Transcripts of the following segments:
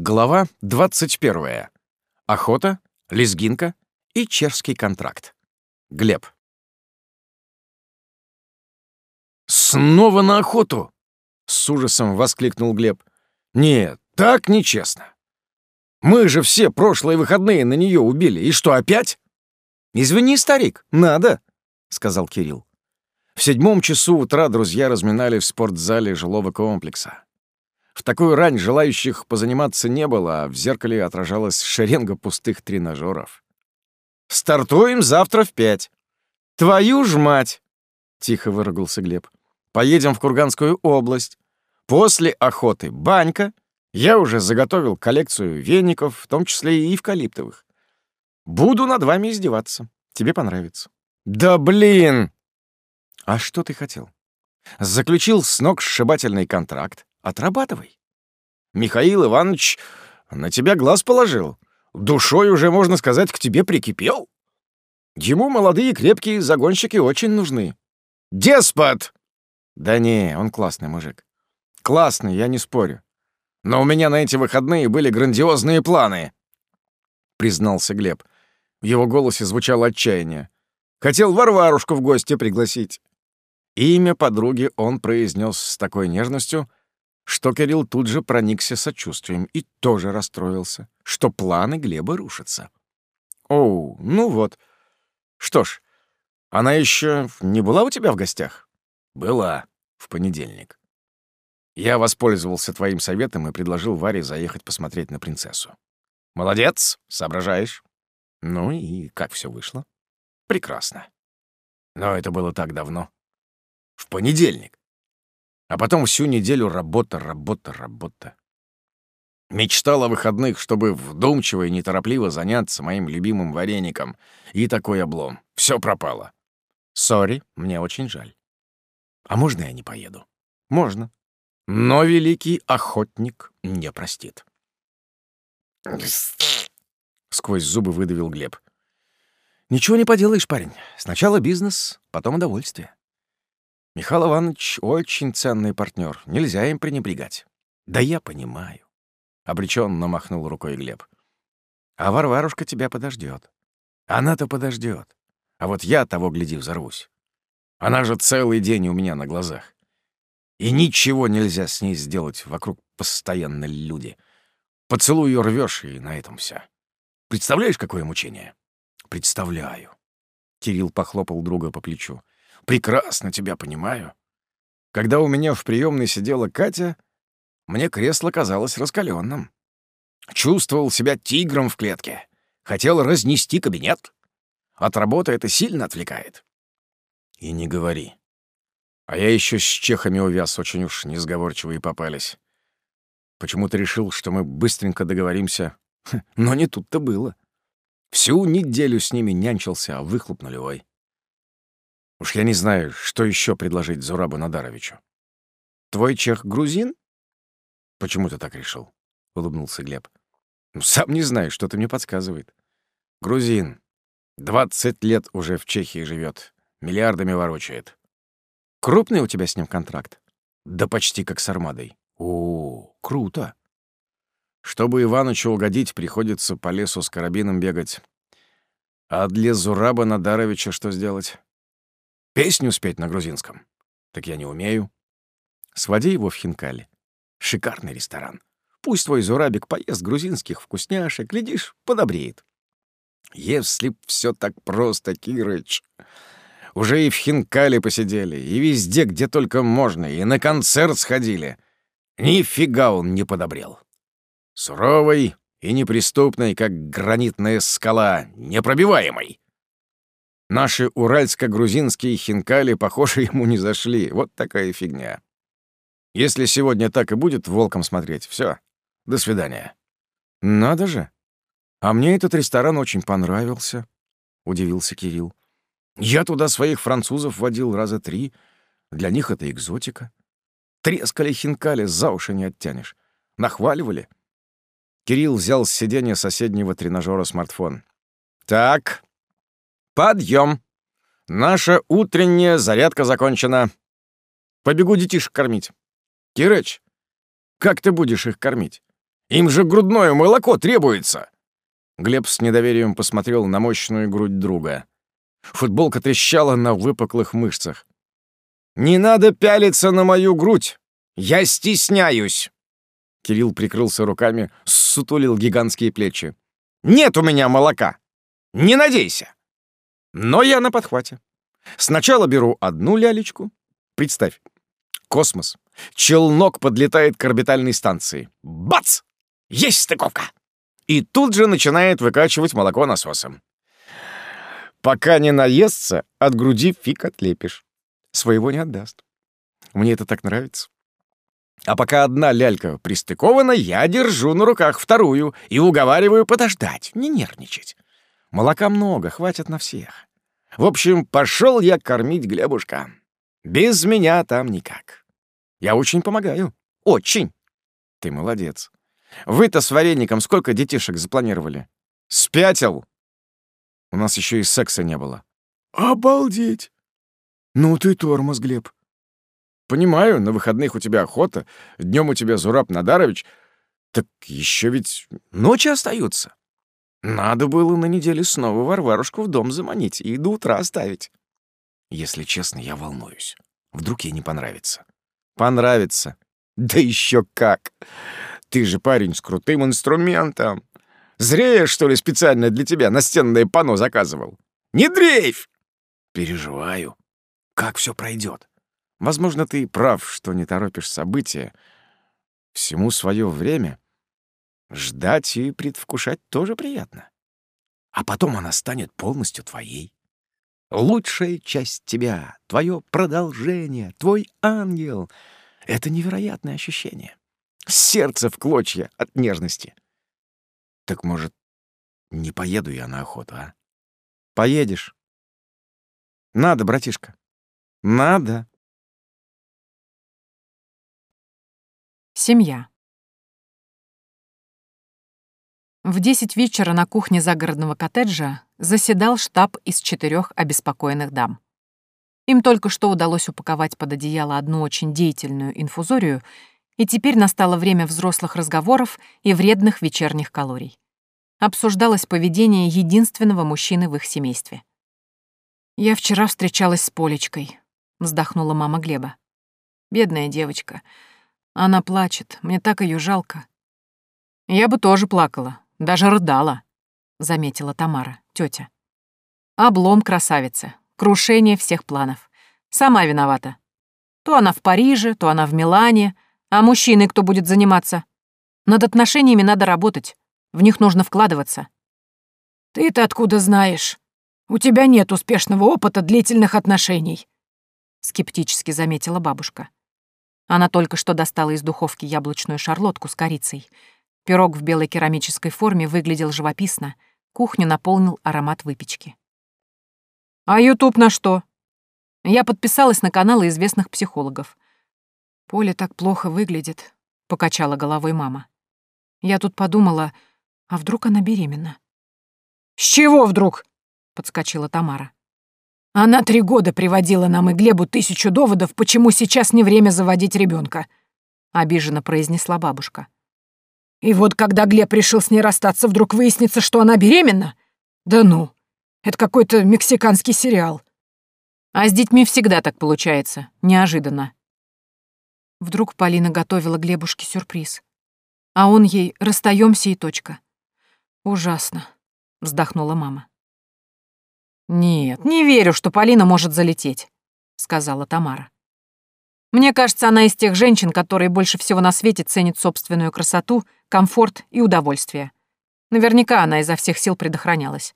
Глава 21. Охота, лезгинка и чешский контракт. Глеб. «Снова на охоту!» — с ужасом воскликнул Глеб. «Нет, так нечестно. Мы же все прошлые выходные на нее убили. И что, опять?» «Извини, старик, надо», — сказал Кирилл. В седьмом часу утра друзья разминали в спортзале жилого комплекса. В такую рань желающих позаниматься не было, а в зеркале отражалась шеренга пустых тренажеров. «Стартуем завтра в пять». «Твою ж мать!» — тихо выругался Глеб. «Поедем в Курганскую область. После охоты банька. Я уже заготовил коллекцию веников, в том числе и эвкалиптовых. Буду над вами издеваться. Тебе понравится». «Да блин!» «А что ты хотел?» Заключил с ног сшибательный контракт, Отрабатывай. Михаил Иванович на тебя глаз положил. Душой уже, можно сказать, к тебе прикипел. Ему молодые крепкие загонщики очень нужны. Деспот! Да не, он классный мужик. Классный, я не спорю. Но у меня на эти выходные были грандиозные планы, признался Глеб. В его голосе звучало отчаяние. Хотел Варварушку в гости пригласить. Имя подруги он произнес с такой нежностью, что Кирилл тут же проникся сочувствием и тоже расстроился, что планы Глеба рушатся. «Оу, ну вот. Что ж, она еще не была у тебя в гостях?» «Была. В понедельник. Я воспользовался твоим советом и предложил Варе заехать посмотреть на принцессу. Молодец, соображаешь. Ну и как все вышло? Прекрасно. Но это было так давно. В понедельник. А потом всю неделю работа, работа, работа. Мечтал о выходных, чтобы вдумчиво и неторопливо заняться моим любимым вареником. И такой облом. Все пропало. Сори, мне очень жаль. А можно я не поеду? Можно. Но великий охотник не простит. Сквозь зубы выдавил Глеб. Ничего не поделаешь, парень. Сначала бизнес, потом удовольствие. Михаил Иванович очень ценный партнер, нельзя им пренебрегать. Да я понимаю. Обреченно махнул рукой Глеб. А Варварушка тебя подождет. Она-то подождет. А вот я того гляди взорвусь. Она же целый день у меня на глазах. И ничего нельзя с ней сделать, вокруг постоянно люди. Поцелуй ее рвешь, и на этом все. Представляешь, какое мучение? Представляю. Кирилл похлопал друга по плечу. Прекрасно тебя понимаю. Когда у меня в приемной сидела Катя, мне кресло казалось раскаленным. Чувствовал себя тигром в клетке. Хотел разнести кабинет. От работы это сильно отвлекает. И не говори. А я еще с чехами увяз, очень уж несговорчивые попались. Почему-то решил, что мы быстренько договоримся. Но не тут-то было. Всю неделю с ними нянчился, а выхлоп нулевой. Уж я не знаю, что еще предложить Зурабу Надаровичу. Твой чех грузин? Почему ты так решил? Улыбнулся Глеб. Ну, сам не знаю, что ты мне подсказывает. Грузин. Двадцать лет уже в Чехии живет, миллиардами ворочает. Крупный у тебя с ним контракт? Да почти как с Армадой. О, круто. Чтобы Иванычу угодить, приходится по лесу с карабином бегать. А для Зураба Надаровича что сделать? Песню спеть на грузинском? Так я не умею. Своди его в Хинкали. Шикарный ресторан. Пусть твой Зурабик поест грузинских вкусняшек, глядишь, подобреет. Если б все так просто, Кирыч. Уже и в Хинкале посидели, и везде, где только можно, и на концерт сходили. Нифига он не подобрел. Суровый и неприступный, как гранитная скала, непробиваемый. Наши уральско-грузинские хинкали, похоже, ему не зашли. Вот такая фигня. Если сегодня так и будет волком смотреть, все, до свидания. Надо же. А мне этот ресторан очень понравился, — удивился Кирилл. Я туда своих французов водил раза три. Для них это экзотика. Трескали хинкали, за уши не оттянешь. Нахваливали. Кирилл взял с сиденья соседнего тренажера смартфон. «Так, Подъем. Наша утренняя зарядка закончена. Побегу детишек кормить. Кирыч, как ты будешь их кормить? Им же грудное молоко требуется!» Глеб с недоверием посмотрел на мощную грудь друга. Футболка трещала на выпуклых мышцах. «Не надо пялиться на мою грудь! Я стесняюсь!» Кирилл прикрылся руками, сутулил гигантские плечи. «Нет у меня молока! Не надейся!» Но я на подхвате. Сначала беру одну лялечку. Представь, космос. Челнок подлетает к орбитальной станции. Бац! Есть стыковка! И тут же начинает выкачивать молоко насосом. Пока не наестся, от груди фиг отлепишь. Своего не отдаст. Мне это так нравится. А пока одна лялька пристыкована, я держу на руках вторую и уговариваю подождать, не нервничать. Молока много, хватит на всех. В общем, пошел я кормить Глебушка. Без меня там никак. Я очень помогаю. Очень. Ты молодец. Вы-то с вареником сколько детишек запланировали? Спятил. У нас еще и секса не было. Обалдеть. Ну ты тормоз, Глеб. Понимаю, на выходных у тебя охота, днем у тебя Зураб Надарович. Так еще ведь ночи остаются. Надо было на неделе снова Варварушку в дом заманить и до утра оставить. Если честно, я волнуюсь. Вдруг ей не понравится. Понравится. Да еще как. Ты же парень с крутым инструментом. Зря что ли, специально для тебя настенное панно заказывал. Не дрейфь! Переживаю. Как все пройдет. Возможно, ты прав, что не торопишь события. Всему свое время — Ждать и предвкушать тоже приятно. А потом она станет полностью твоей. Лучшая часть тебя, твое продолжение, твой ангел — это невероятное ощущение. Сердце в клочья от нежности. Так, может, не поеду я на охоту, а? Поедешь. Надо, братишка. Надо. Семья. В десять вечера на кухне загородного коттеджа заседал штаб из четырех обеспокоенных дам. Им только что удалось упаковать под одеяло одну очень деятельную инфузорию, и теперь настало время взрослых разговоров и вредных вечерних калорий. Обсуждалось поведение единственного мужчины в их семействе. «Я вчера встречалась с Полечкой», — вздохнула мама Глеба. «Бедная девочка. Она плачет, мне так ее жалко». «Я бы тоже плакала, даже рыдала, заметила Тамара, тетя. Облом красавицы, крушение всех планов. Сама виновата. То она в Париже, то она в Милане, а мужчиной кто будет заниматься? Над отношениями надо работать, в них нужно вкладываться. Ты-то откуда знаешь? У тебя нет успешного опыта длительных отношений, скептически заметила бабушка. Она только что достала из духовки яблочную шарлотку с корицей — Пирог в белой керамической форме выглядел живописно, кухню наполнил аромат выпечки. «А Ютуб на что?» Я подписалась на каналы известных психологов. «Поле так плохо выглядит», — покачала головой мама. Я тут подумала, а вдруг она беременна? «С чего вдруг?» — подскочила Тамара. «Она три года приводила нам и Глебу тысячу доводов, почему сейчас не время заводить ребенка, обиженно произнесла бабушка. И вот когда Глеб решил с ней расстаться, вдруг выяснится, что она беременна? Да ну, это какой-то мексиканский сериал. А с детьми всегда так получается, неожиданно. Вдруг Полина готовила Глебушке сюрприз. А он ей «расстаемся и точка». «Ужасно», — вздохнула мама. «Нет, не верю, что Полина может залететь», — сказала Тамара. «Мне кажется, она из тех женщин, которые больше всего на свете ценят собственную красоту — комфорт и удовольствие. Наверняка она изо всех сил предохранялась.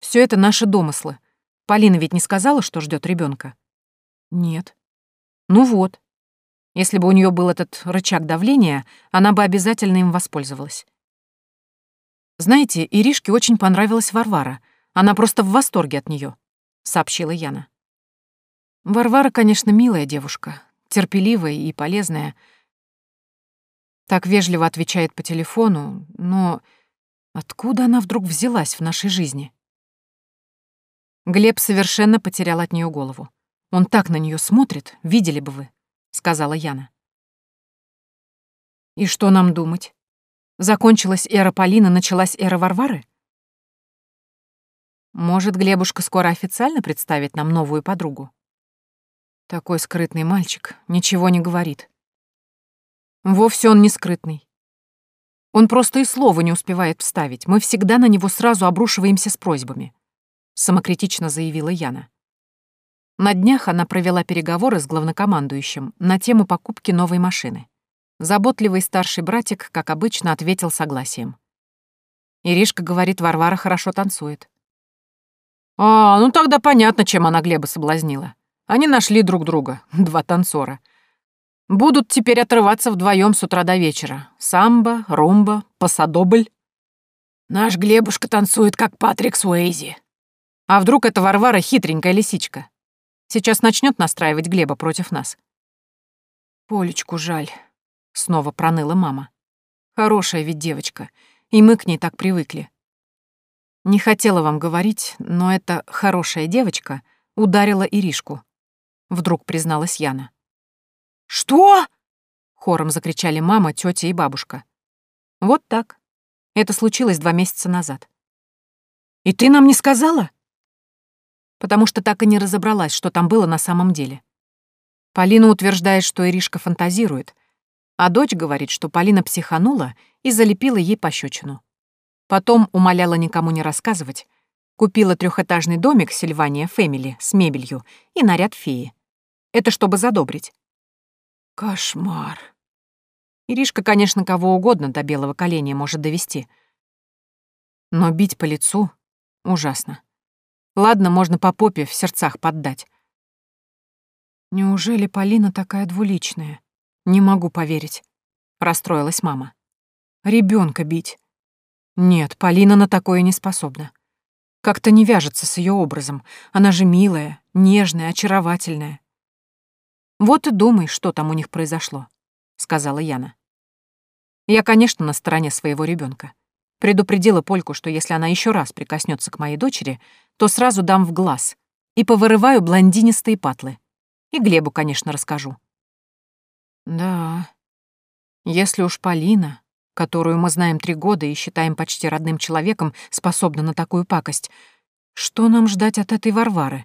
Все это наши домыслы. Полина ведь не сказала, что ждет ребенка. Нет. Ну вот. Если бы у нее был этот рычаг давления, она бы обязательно им воспользовалась. Знаете, Иришке очень понравилась Варвара. Она просто в восторге от нее, сообщила Яна. Варвара, конечно, милая девушка, терпеливая и полезная, так вежливо отвечает по телефону, но откуда она вдруг взялась в нашей жизни? Глеб совершенно потерял от нее голову. Он так на нее смотрит, видели бы вы, сказала Яна. И что нам думать? Закончилась эра Полины, началась эра Варвары? Может, Глебушка скоро официально представит нам новую подругу? Такой скрытный мальчик, ничего не говорит. Вовсе он не скрытный. Он просто и слова не успевает вставить. Мы всегда на него сразу обрушиваемся с просьбами», — самокритично заявила Яна. На днях она провела переговоры с главнокомандующим на тему покупки новой машины. Заботливый старший братик, как обычно, ответил согласием. Иришка говорит, Варвара хорошо танцует. «А, ну тогда понятно, чем она Глеба соблазнила. Они нашли друг друга, два танцора. Будут теперь отрываться вдвоем с утра до вечера. Самбо, румба, пасадобль. Наш Глебушка танцует, как Патрик Суэйзи. А вдруг это Варвара хитренькая лисичка? Сейчас начнет настраивать Глеба против нас. Полечку жаль. — снова проныла мама. «Хорошая ведь девочка, и мы к ней так привыкли». Не хотела вам говорить, но эта хорошая девочка ударила Иришку. Вдруг призналась Яна. «Что?» — хором закричали мама, тетя и бабушка. «Вот так. Это случилось два месяца назад». «И ты нам не сказала?» Потому что так и не разобралась, что там было на самом деле. Полина утверждает, что Иришка фантазирует, а дочь говорит, что Полина психанула и залепила ей пощечину. Потом умоляла никому не рассказывать, купила трехэтажный домик Сильвания Фэмили с мебелью и наряд феи. Это чтобы задобрить. Кошмар. Иришка, конечно, кого угодно до белого коленя может довести. Но бить по лицу — ужасно. Ладно, можно по попе в сердцах поддать. Неужели Полина такая двуличная? Не могу поверить. Расстроилась мама. Ребенка бить. Нет, Полина на такое не способна. Как-то не вяжется с ее образом. Она же милая, нежная, очаровательная. Вот и думай, что там у них произошло, сказала Яна. Я, конечно, на стороне своего ребенка. Предупредила Польку, что если она еще раз прикоснется к моей дочери, то сразу дам в глаз и повырываю блондинистые патлы. И Глебу, конечно, расскажу. Да. Если уж Полина, которую мы знаем три года и считаем почти родным человеком, способна на такую пакость, что нам ждать от этой Варвары?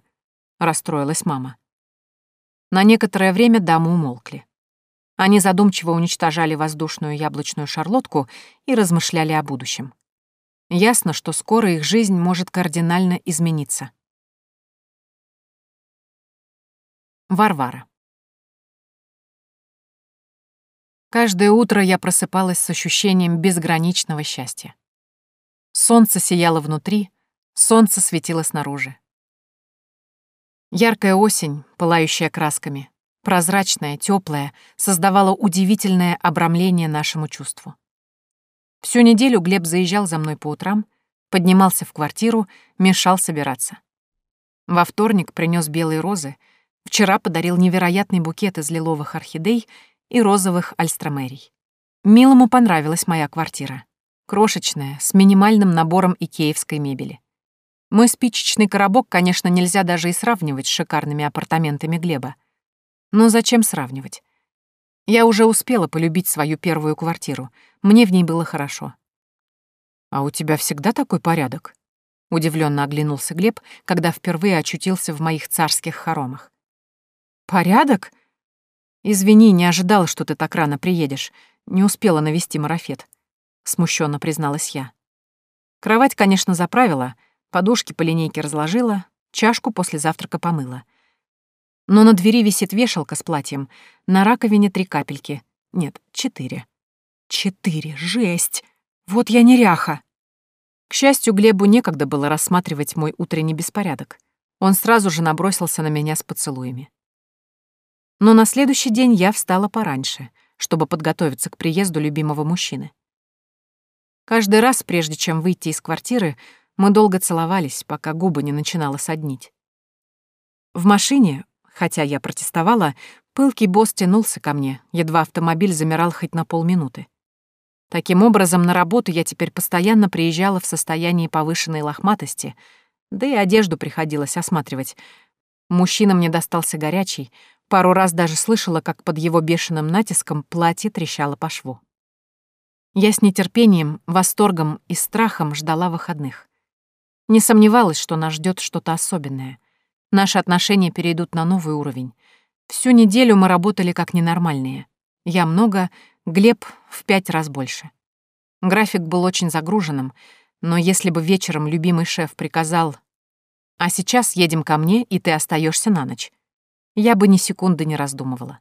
Расстроилась мама. На некоторое время дамы умолкли. Они задумчиво уничтожали воздушную яблочную шарлотку и размышляли о будущем. Ясно, что скоро их жизнь может кардинально измениться. Варвара. Каждое утро я просыпалась с ощущением безграничного счастья. Солнце сияло внутри, солнце светило снаружи. Яркая осень, пылающая красками, прозрачная, теплая, создавала удивительное обрамление нашему чувству. Всю неделю Глеб заезжал за мной по утрам, поднимался в квартиру, мешал собираться. Во вторник принес белые розы, вчера подарил невероятный букет из лиловых орхидей и розовых альстромерий. Милому понравилась моя квартира. Крошечная, с минимальным набором икеевской мебели. Мой спичечный коробок, конечно, нельзя даже и сравнивать с шикарными апартаментами Глеба. Но зачем сравнивать? Я уже успела полюбить свою первую квартиру. Мне в ней было хорошо. «А у тебя всегда такой порядок?» Удивленно оглянулся Глеб, когда впервые очутился в моих царских хоромах. «Порядок?» «Извини, не ожидала, что ты так рано приедешь. Не успела навести марафет», — смущенно призналась я. Кровать, конечно, заправила, подушки по линейке разложила, чашку после завтрака помыла. Но на двери висит вешалка с платьем, на раковине три капельки. Нет, четыре. Четыре, жесть! Вот я неряха! К счастью, Глебу некогда было рассматривать мой утренний беспорядок. Он сразу же набросился на меня с поцелуями. Но на следующий день я встала пораньше, чтобы подготовиться к приезду любимого мужчины. Каждый раз, прежде чем выйти из квартиры, мы долго целовались, пока губы не начинало соднить. В машине, хотя я протестовала, пылкий босс тянулся ко мне, едва автомобиль замирал хоть на полминуты. Таким образом, на работу я теперь постоянно приезжала в состоянии повышенной лохматости, да и одежду приходилось осматривать. Мужчина мне достался горячий, Пару раз даже слышала, как под его бешеным натиском платье трещало по шву. Я с нетерпением, восторгом и страхом ждала выходных. Не сомневалась, что нас ждет что-то особенное. Наши отношения перейдут на новый уровень. Всю неделю мы работали как ненормальные. Я много, Глеб в пять раз больше. График был очень загруженным, но если бы вечером любимый шеф приказал «А сейчас едем ко мне, и ты остаешься на ночь», я бы ни секунды не раздумывала.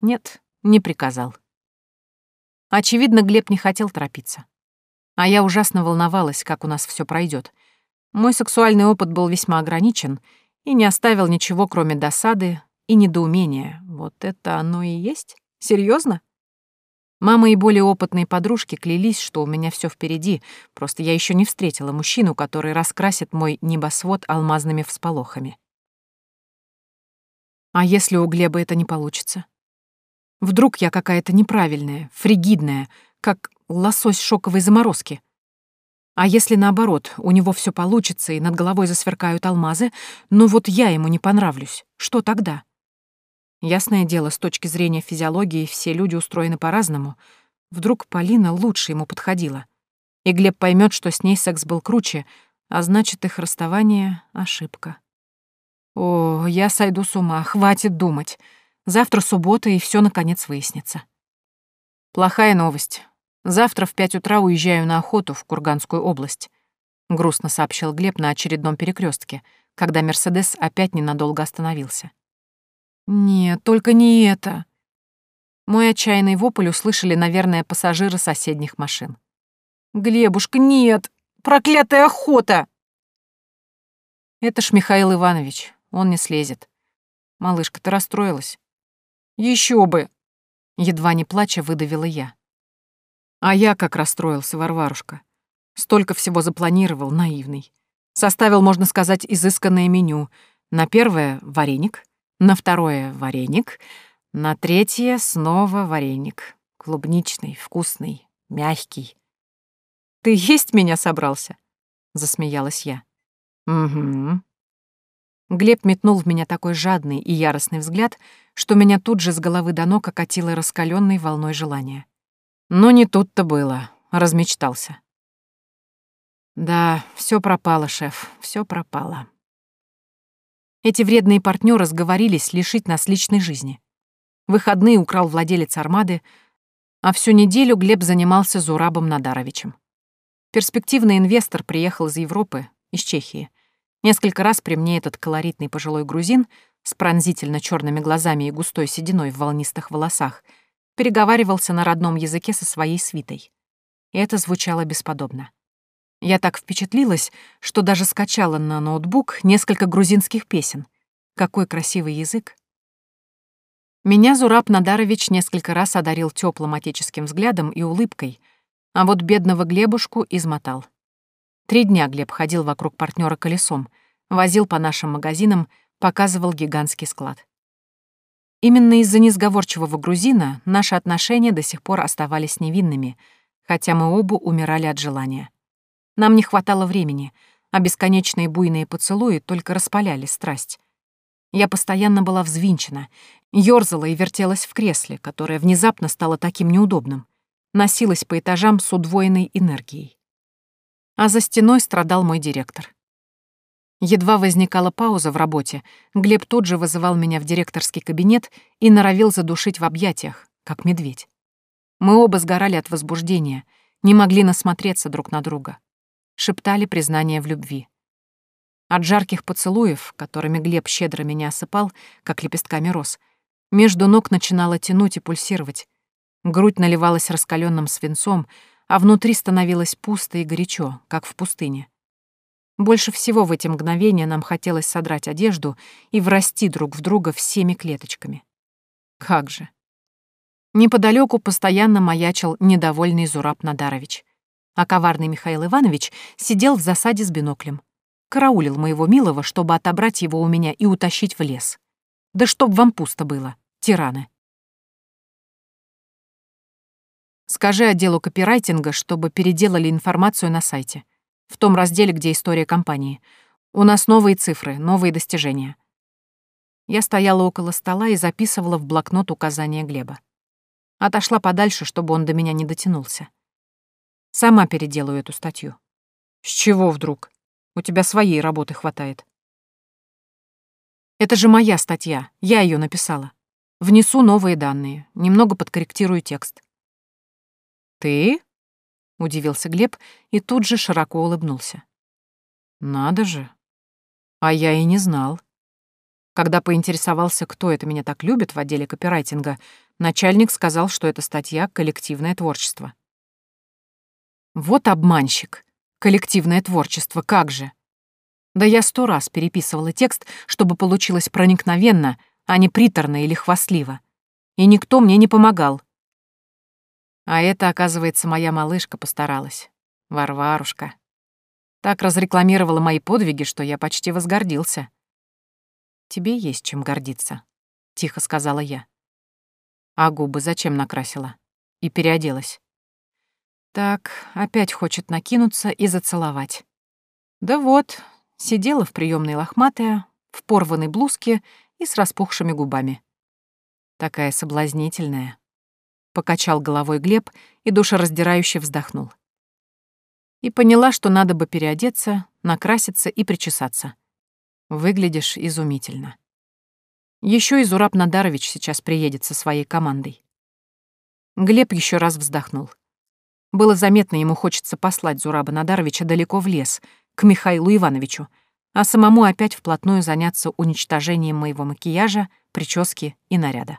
Нет, не приказал. Очевидно, Глеб не хотел торопиться. А я ужасно волновалась, как у нас все пройдет. Мой сексуальный опыт был весьма ограничен и не оставил ничего, кроме досады и недоумения. Вот это оно и есть? Серьезно? Мама и более опытные подружки клялись, что у меня все впереди, просто я еще не встретила мужчину, который раскрасит мой небосвод алмазными всполохами. А если у Глеба это не получится? Вдруг я какая-то неправильная, фригидная, как лосось шоковой заморозки. А если наоборот, у него все получится и над головой засверкают алмазы, но вот я ему не понравлюсь, что тогда? Ясное дело, с точки зрения физиологии все люди устроены по-разному. Вдруг Полина лучше ему подходила. И Глеб поймет, что с ней секс был круче, а значит, их расставание — ошибка. О, я сойду с ума, хватит думать. Завтра суббота, и все наконец выяснится. Плохая новость. Завтра в пять утра уезжаю на охоту в Курганскую область. Грустно сообщил Глеб на очередном перекрестке, когда Мерседес опять ненадолго остановился. Нет, только не это. Мой отчаянный вопль услышали, наверное, пассажиры соседних машин. «Глебушка, нет! Проклятая охота!» «Это ж Михаил Иванович, он не слезет. Малышка, ты расстроилась?» Еще бы!» Едва не плача выдавила я. А я как расстроился, Варварушка. Столько всего запланировал, наивный. Составил, можно сказать, изысканное меню. На первое — вареник, на второе — вареник, на третье — снова вареник. Клубничный, вкусный, мягкий. «Ты есть меня собрался?» — засмеялась я. «Угу», Глеб метнул в меня такой жадный и яростный взгляд, что меня тут же с головы до ног окатило раскаленной волной желания. Но не тут-то было, размечтался. Да, все пропало, шеф, все пропало. Эти вредные партнеры сговорились лишить нас личной жизни. Выходные украл владелец армады, а всю неделю Глеб занимался Зурабом Надаровичем. Перспективный инвестор приехал из Европы, из Чехии, Несколько раз при мне этот колоритный пожилой грузин с пронзительно черными глазами и густой сединой в волнистых волосах переговаривался на родном языке со своей свитой. И это звучало бесподобно. Я так впечатлилась, что даже скачала на ноутбук несколько грузинских песен. Какой красивый язык. Меня Зураб Надарович несколько раз одарил теплым отеческим взглядом и улыбкой, а вот бедного Глебушку измотал. Три дня Глеб ходил вокруг партнера колесом, возил по нашим магазинам, показывал гигантский склад. Именно из-за несговорчивого грузина наши отношения до сих пор оставались невинными, хотя мы оба умирали от желания. Нам не хватало времени, а бесконечные буйные поцелуи только распаляли страсть. Я постоянно была взвинчена, ёрзала и вертелась в кресле, которое внезапно стало таким неудобным, носилась по этажам с удвоенной энергией а за стеной страдал мой директор. Едва возникала пауза в работе, Глеб тут же вызывал меня в директорский кабинет и норовил задушить в объятиях, как медведь. Мы оба сгорали от возбуждения, не могли насмотреться друг на друга. Шептали признание в любви. От жарких поцелуев, которыми Глеб щедро меня осыпал, как лепестками роз, между ног начинало тянуть и пульсировать. Грудь наливалась раскаленным свинцом, а внутри становилось пусто и горячо, как в пустыне. Больше всего в эти мгновения нам хотелось содрать одежду и врасти друг в друга всеми клеточками. Как же. Неподалеку постоянно маячил недовольный Зураб Надарович, а коварный Михаил Иванович сидел в засаде с биноклем. Караулил моего милого, чтобы отобрать его у меня и утащить в лес. Да чтоб вам пусто было, тираны. Скажи отделу копирайтинга, чтобы переделали информацию на сайте. В том разделе, где история компании. У нас новые цифры, новые достижения. Я стояла около стола и записывала в блокнот указания Глеба. Отошла подальше, чтобы он до меня не дотянулся. Сама переделаю эту статью. С чего вдруг? У тебя своей работы хватает. Это же моя статья, я ее написала. Внесу новые данные, немного подкорректирую текст. Ты? Удивился Глеб и тут же широко улыбнулся. Надо же. А я и не знал. Когда поинтересовался, кто это меня так любит в отделе копирайтинга, начальник сказал, что эта статья — коллективное творчество. Вот обманщик. Коллективное творчество, как же. Да я сто раз переписывала текст, чтобы получилось проникновенно, а не приторно или хвастливо. И никто мне не помогал. А это, оказывается, моя малышка постаралась. Варварушка. Так разрекламировала мои подвиги, что я почти возгордился. «Тебе есть чем гордиться», — тихо сказала я. А губы зачем накрасила? И переоделась. Так, опять хочет накинуться и зацеловать. Да вот, сидела в приемной лохматая, в порванной блузке и с распухшими губами. Такая соблазнительная. Покачал головой Глеб и душераздирающе вздохнул. И поняла, что надо бы переодеться, накраситься и причесаться. Выглядишь изумительно. Еще и Зураб Надарович сейчас приедет со своей командой. Глеб еще раз вздохнул. Было заметно, ему хочется послать Зураба Надаровича далеко в лес, к Михаилу Ивановичу, а самому опять вплотную заняться уничтожением моего макияжа, прически и наряда.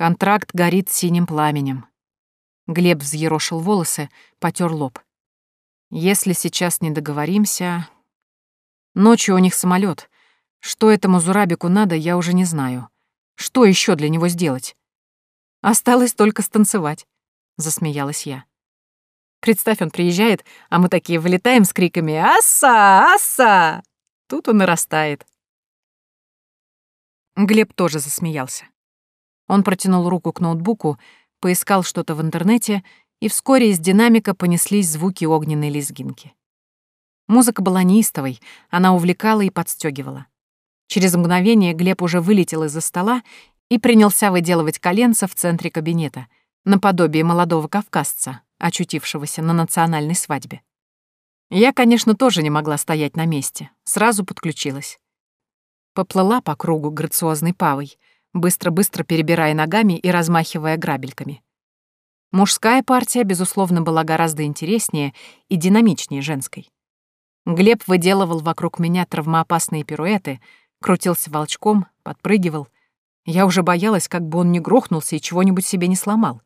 Контракт горит синим пламенем. Глеб взъерошил волосы, потер лоб. Если сейчас не договоримся, Ночью у них самолет. Что этому Зурабику надо, я уже не знаю. Что еще для него сделать? Осталось только станцевать, засмеялась я. Представь, он приезжает, а мы такие вылетаем с криками «Асса! Асса!» Тут он и растает. Глеб тоже засмеялся. Он протянул руку к ноутбуку, поискал что-то в интернете, и вскоре из динамика понеслись звуки огненной лезгинки. Музыка была неистовой, она увлекала и подстегивала. Через мгновение Глеб уже вылетел из-за стола и принялся выделывать коленца в центре кабинета, наподобие молодого кавказца, очутившегося на национальной свадьбе. Я, конечно, тоже не могла стоять на месте, сразу подключилась. Поплыла по кругу грациозной павой, быстро-быстро перебирая ногами и размахивая грабельками. Мужская партия, безусловно, была гораздо интереснее и динамичнее женской. Глеб выделывал вокруг меня травмоопасные пируэты, крутился волчком, подпрыгивал. Я уже боялась, как бы он не грохнулся и чего-нибудь себе не сломал.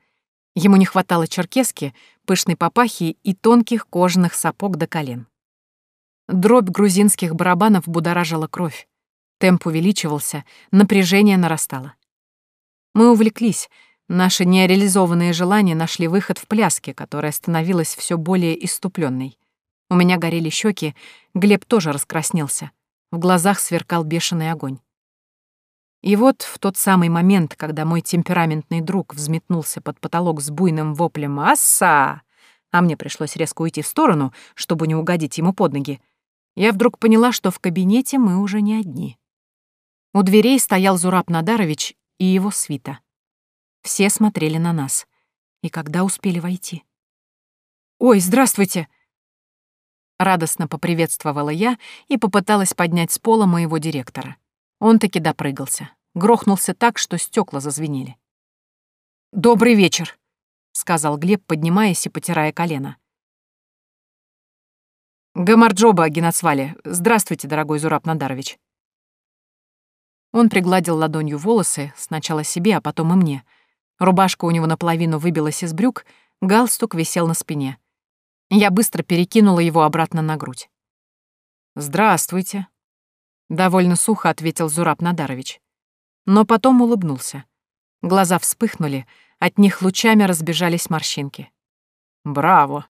Ему не хватало черкески, пышной папахи и тонких кожаных сапог до колен. Дробь грузинских барабанов будоражила кровь. Темп увеличивался, напряжение нарастало. Мы увлеклись, наши нереализованные желания нашли выход в пляске, которая становилась все более иступленной. У меня горели щеки, Глеб тоже раскраснелся. В глазах сверкал бешеный огонь. И вот в тот самый момент, когда мой темпераментный друг взметнулся под потолок с буйным воплем «Асса!», а мне пришлось резко уйти в сторону, чтобы не угодить ему под ноги, я вдруг поняла, что в кабинете мы уже не одни. У дверей стоял Зураб Надарович и его свита. Все смотрели на нас. И когда успели войти? «Ой, здравствуйте!» Радостно поприветствовала я и попыталась поднять с пола моего директора. Он таки допрыгался. Грохнулся так, что стекла зазвенели. «Добрый вечер», — сказал Глеб, поднимаясь и потирая колено. «Гамарджоба, Геноцвали. Здравствуйте, дорогой Зураб Надарович». Он пригладил ладонью волосы, сначала себе, а потом и мне. Рубашка у него наполовину выбилась из брюк, галстук висел на спине. Я быстро перекинула его обратно на грудь. «Здравствуйте», — довольно сухо ответил Зураб Надарович. Но потом улыбнулся. Глаза вспыхнули, от них лучами разбежались морщинки. «Браво!